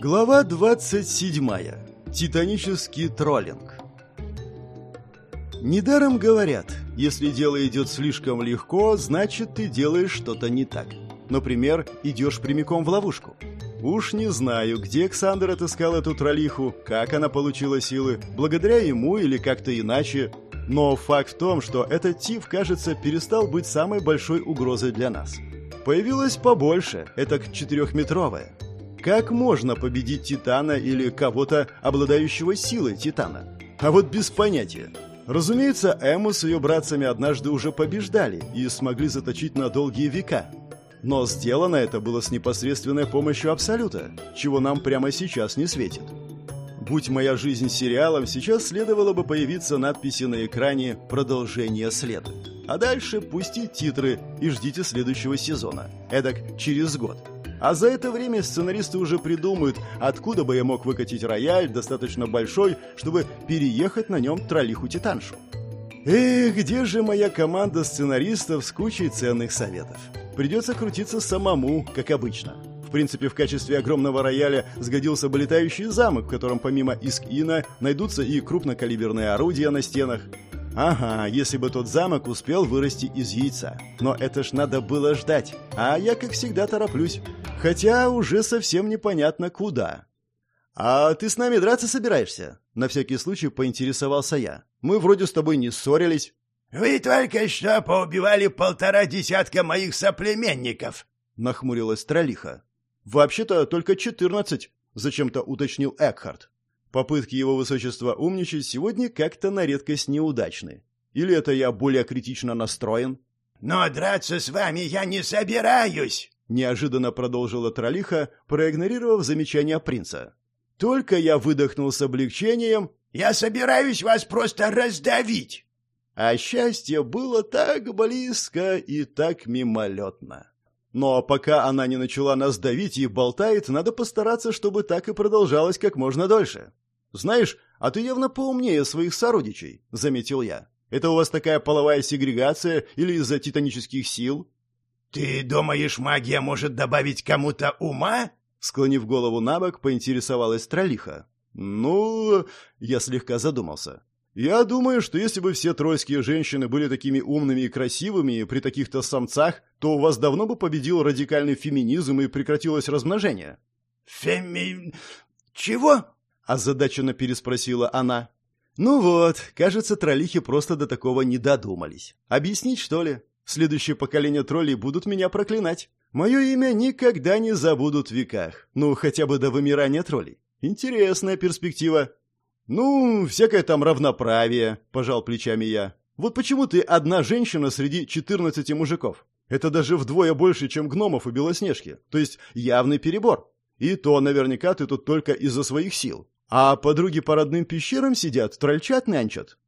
Глава 27. Титанический троллинг. Недаром говорят, если дело идет слишком легко, значит ты делаешь что-то не так. Например, идешь прямиком в ловушку. Уж не знаю, где Александр отыскал эту троллиху, как она получила силы, благодаря ему или как-то иначе. Но факт в том, что этот тип, кажется, перестал быть самой большой угрозой для нас. Появилась побольше, это четырехметровая. Как можно победить Титана или кого-то, обладающего силой Титана? А вот без понятия. Разумеется, Эму с ее братцами однажды уже побеждали и смогли заточить на долгие века. Но сделано это было с непосредственной помощью Абсолюта, чего нам прямо сейчас не светит. Будь моя жизнь сериалом, сейчас следовало бы появиться надписи на экране «Продолжение следа». А дальше пустить титры и ждите следующего сезона. Эдак через год. А за это время сценаристы уже придумают, откуда бы я мог выкатить рояль, достаточно большой, чтобы переехать на нем троллиху-титаншу. Эх, где же моя команда сценаристов с кучей ценных советов? Придется крутиться самому, как обычно. В принципе, в качестве огромного рояля сгодился бы летающий замок, в котором помимо Искина найдутся и крупнокалиберные орудия на стенах. Ага, если бы тот замок успел вырасти из яйца. Но это ж надо было ждать. А я, как всегда, тороплюсь. Хотя уже совсем непонятно куда. «А ты с нами драться собираешься?» На всякий случай поинтересовался я. «Мы вроде с тобой не ссорились». «Вы только что поубивали полтора десятка моих соплеменников», — нахмурилась Тролиха. «Вообще-то только четырнадцать», — зачем-то уточнил Экхард. Попытки его высочества умничать сегодня как-то на редкость неудачны. Или это я более критично настроен? «Но драться с вами я не собираюсь!» Неожиданно продолжила Тролиха, проигнорировав замечание принца. Только я выдохнул с облегчением. «Я собираюсь вас просто раздавить!» А счастье было так близко и так мимолетно. Но пока она не начала нас давить и болтает, надо постараться, чтобы так и продолжалось как можно дольше. «Знаешь, а ты явно поумнее своих сородичей», — заметил я. «Это у вас такая половая сегрегация или из-за титанических сил?» «Ты думаешь, магия может добавить кому-то ума?» Склонив голову на бок, поинтересовалась Тролиха. «Ну...» — я слегка задумался. «Я думаю, что если бы все тройские женщины были такими умными и красивыми при таких-то самцах, то у вас давно бы победил радикальный феминизм и прекратилось размножение». «Феми... чего?» — озадаченно переспросила она. «Ну вот, кажется, троллихи просто до такого не додумались. Объяснить, что ли? Следующее поколение троллей будут меня проклинать. Мое имя никогда не забудут в веках. Ну, хотя бы до вымирания троллей. Интересная перспектива. Ну, всякое там равноправие, пожал плечами я. Вот почему ты одна женщина среди четырнадцати мужиков? Это даже вдвое больше, чем гномов и белоснежки. То есть явный перебор. И то наверняка ты тут только из-за своих сил. А подруги по родным пещерам сидят, трольчат нянчат.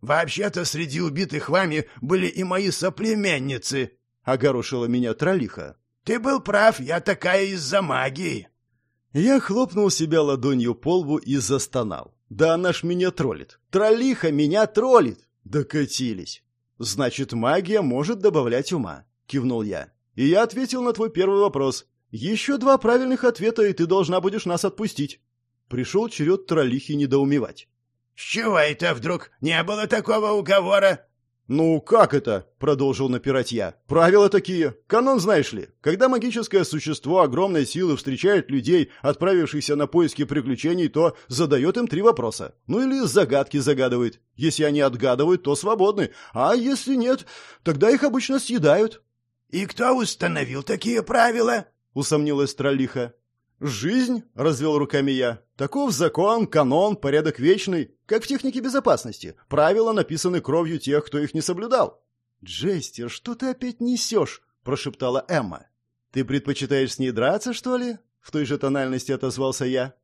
«Вообще-то среди убитых вами были и мои соплеменницы», — огорошила меня троллиха. «Ты был прав, я такая из-за магии». Я хлопнул себя ладонью по лбу и застонал. «Да она ж меня троллит! Троллиха меня троллит!» Докатились. «Значит, магия может добавлять ума», — кивнул я. «И я ответил на твой первый вопрос. Еще два правильных ответа, и ты должна будешь нас отпустить». Пришел черед троллихи недоумевать. «С чего это вдруг? Не было такого уговора?» «Ну, как это?» — продолжил напирать я. «Правила такие. Канон знаешь ли. Когда магическое существо огромной силы встречает людей, отправившихся на поиски приключений, то задает им три вопроса. Ну или загадки загадывает. Если они отгадывают, то свободны. А если нет, тогда их обычно съедают». «И кто установил такие правила?» — усомнилась Троллиха. «Жизнь», — развел руками я, — «таков закон, канон, порядок вечный, как в технике безопасности. Правила написаны кровью тех, кто их не соблюдал». «Джестер, что ты опять несешь?» — прошептала Эмма. «Ты предпочитаешь с ней драться, что ли?» — в той же тональности отозвался я.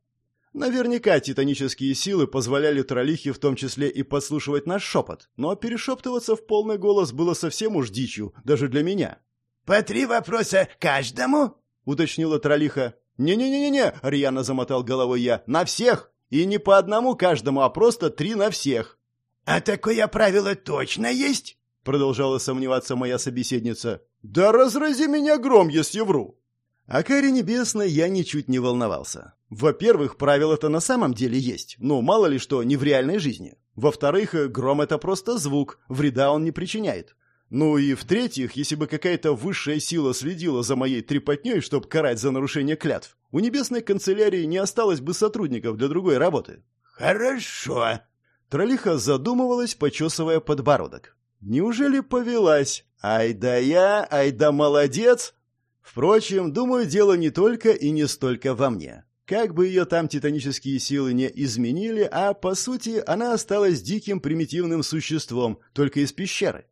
Наверняка титанические силы позволяли Тролихе в том числе и подслушивать наш шепот, но перешептываться в полный голос было совсем уж дичью, даже для меня. «По три вопроса каждому?» — уточнила Тролиха. «Не-не-не-не!» — рьяно замотал головой я. «На всех! И не по одному каждому, а просто три на всех!» «А такое правило точно есть?» — продолжала сомневаться моя собеседница. «Да разрази меня гром, если вру!» О каре небесной я ничуть не волновался. Во-первых, правила-то на самом деле есть, но мало ли что не в реальной жизни. Во-вторых, гром — это просто звук, вреда он не причиняет. Ну и в-третьих, если бы какая-то высшая сила следила за моей трепотней, чтобы карать за нарушение клятв, у небесной канцелярии не осталось бы сотрудников для другой работы. «Хорошо». Тролиха задумывалась, почесывая подбородок. «Неужели повелась? Ай да я, ай да молодец!» Впрочем, думаю, дело не только и не столько во мне. Как бы ее там титанические силы не изменили, а, по сути, она осталась диким примитивным существом, только из пещеры.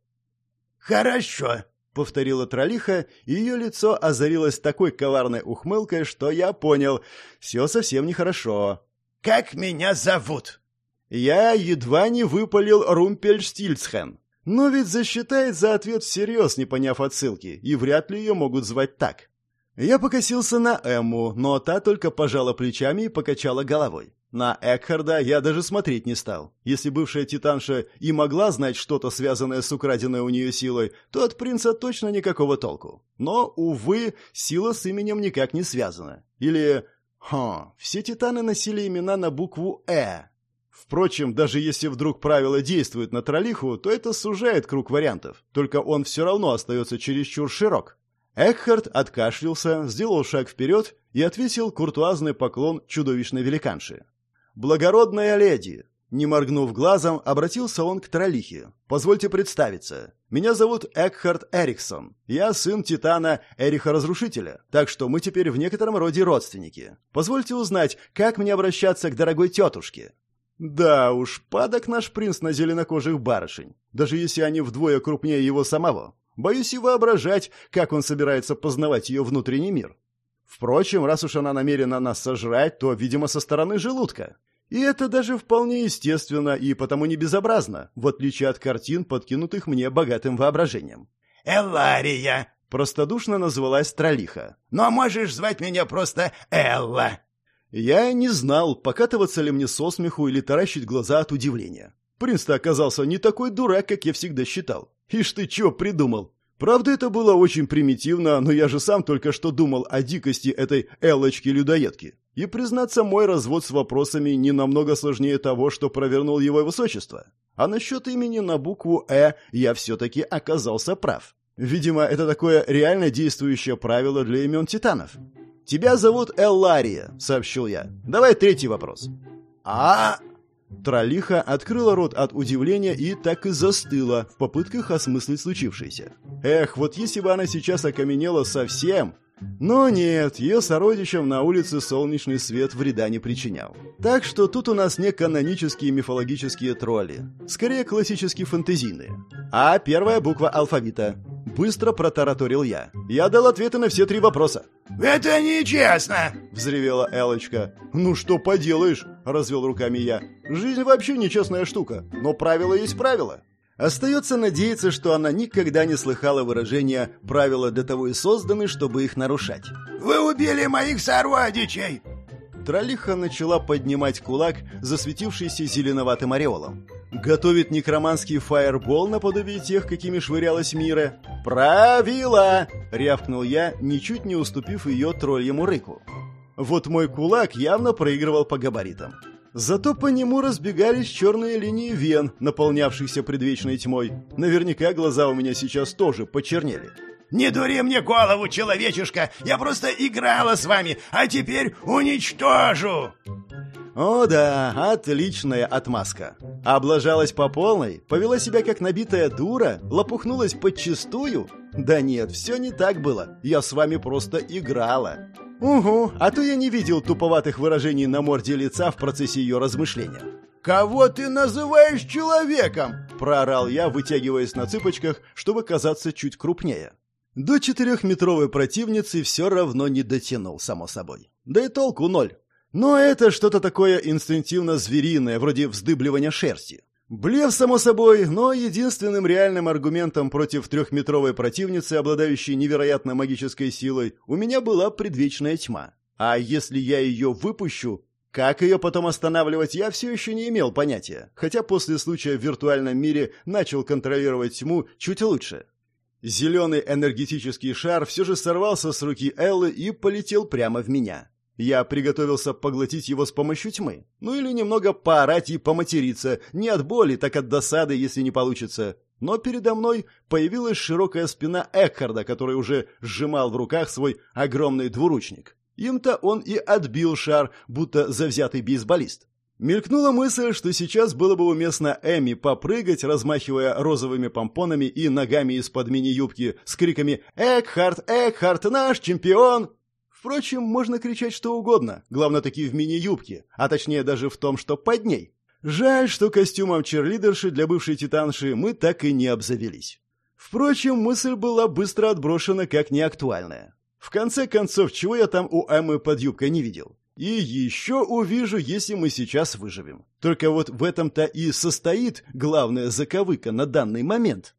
«Хорошо», — повторила Тролиха, и ее лицо озарилось такой коварной ухмылкой, что я понял, все совсем нехорошо. «Как меня зовут?» Я едва не выпалил Румпельштильцхен. Но ведь засчитает за ответ всерьез, не поняв отсылки, и вряд ли ее могут звать так. Я покосился на Эмму, но та только пожала плечами и покачала головой. На Экхарда я даже смотреть не стал. Если бывшая титанша и могла знать что-то, связанное с украденной у нее силой, то от принца точно никакого толку. Но, увы, сила с именем никак не связана. Или... Хм, все титаны носили имена на букву «Э». Впрочем, даже если вдруг правило действует на троллиху, то это сужает круг вариантов, только он все равно остается чересчур широк. Экхард откашлялся, сделал шаг вперед и отвесил куртуазный поклон чудовищной великанши. «Благородная леди!» Не моргнув глазом, обратился он к Тролихе. «Позвольте представиться. Меня зовут Экхард Эриксон. Я сын Титана Эриха Разрушителя, так что мы теперь в некотором роде родственники. Позвольте узнать, как мне обращаться к дорогой тетушке?» Да уж, падок наш принц на зеленокожих барышень, даже если они вдвое крупнее его самого. Боюсь и воображать, как он собирается познавать ее внутренний мир. Впрочем, раз уж она намерена нас сожрать, то, видимо, со стороны желудка. И это даже вполне естественно и потому не безобразно, в отличие от картин, подкинутых мне богатым воображением. «Эллария!» — простодушно назвалась Тролиха. «Но можешь звать меня просто Элла!» Я не знал, покатываться ли мне со смеху или таращить глаза от удивления. Принц-то оказался не такой дурак, как я всегда считал. Ишь ты чё придумал? Правда, это было очень примитивно, но я же сам только что думал о дикости этой Эллочки-людоедки. И, признаться, мой развод с вопросами не намного сложнее того, что провернул его высочество. А насчет имени на букву «Э» я все-таки оказался прав. Видимо, это такое реально действующее правило для имен титанов. «Тебя зовут Эллария», — сообщил я. «Давай третий вопрос». «А...» Тролиха открыла рот от удивления и так и застыла в попытках осмыслить случившееся. Эх, вот если бы она сейчас окаменела совсем... Но нет, ее сородичам на улице солнечный свет вреда не причинял. Так что тут у нас не канонические мифологические тролли, скорее классические фэнтезийные. А первая буква алфавита. Быстро протараторил я. Я дал ответы на все три вопроса. «Это нечестно!» — взревела Элочка. «Ну что поделаешь?» — развел руками я. «Жизнь вообще нечестная штука, но правило есть правило». Остается надеяться, что она никогда не слыхала выражения «правила для того и созданы, чтобы их нарушать». «Вы убили моих сородичей!» Тролиха начала поднимать кулак, засветившийся зеленоватым ореолом. Готовит некроманский фаербол наподобие тех, какими швырялась Мира. «Правила!» — рявкнул я, ничуть не уступив ее тролльему рыку. Вот мой кулак явно проигрывал по габаритам. Зато по нему разбегались черные линии вен, наполнявшихся предвечной тьмой. Наверняка глаза у меня сейчас тоже почернели. «Не дури мне голову, человечишка! Я просто играла с вами, а теперь уничтожу!» О да, отличная отмазка. Облажалась по полной, повела себя как набитая дура, лопухнулась подчистую. Да нет, все не так было. Я с вами просто играла. Угу, а то я не видел туповатых выражений на морде лица в процессе ее размышления. «Кого ты называешь человеком?» – проорал я, вытягиваясь на цыпочках, чтобы казаться чуть крупнее. До четырехметровой противницы все равно не дотянул, само собой. Да и толку ноль. Но это что-то такое инстинктивно-звериное, вроде вздыбливания шерсти. Блев, само собой, но единственным реальным аргументом против трехметровой противницы, обладающей невероятно магической силой, у меня была предвечная тьма. А если я ее выпущу, как ее потом останавливать, я все еще не имел понятия, хотя после случая в виртуальном мире начал контролировать тьму чуть лучше. Зеленый энергетический шар все же сорвался с руки Эллы и полетел прямо в меня. Я приготовился поглотить его с помощью тьмы. Ну или немного поорать и поматериться. Не от боли, так от досады, если не получится. Но передо мной появилась широкая спина Экхарда, который уже сжимал в руках свой огромный двуручник. Им-то он и отбил шар, будто завзятый бейсболист. Мелькнула мысль, что сейчас было бы уместно Эми попрыгать, размахивая розовыми помпонами и ногами из-под мини-юбки с криками «Экхард! Экхард! Наш чемпион!» Впрочем, можно кричать что угодно, главное-таки в мини-юбке, а точнее даже в том, что под ней. Жаль, что костюмом черлидерши для бывшей титанши мы так и не обзавелись. Впрочем, мысль была быстро отброшена как неактуальная. В конце концов, чего я там у Эммы под юбкой не видел? И еще увижу, если мы сейчас выживем. Только вот в этом-то и состоит главная заковыка на данный момент.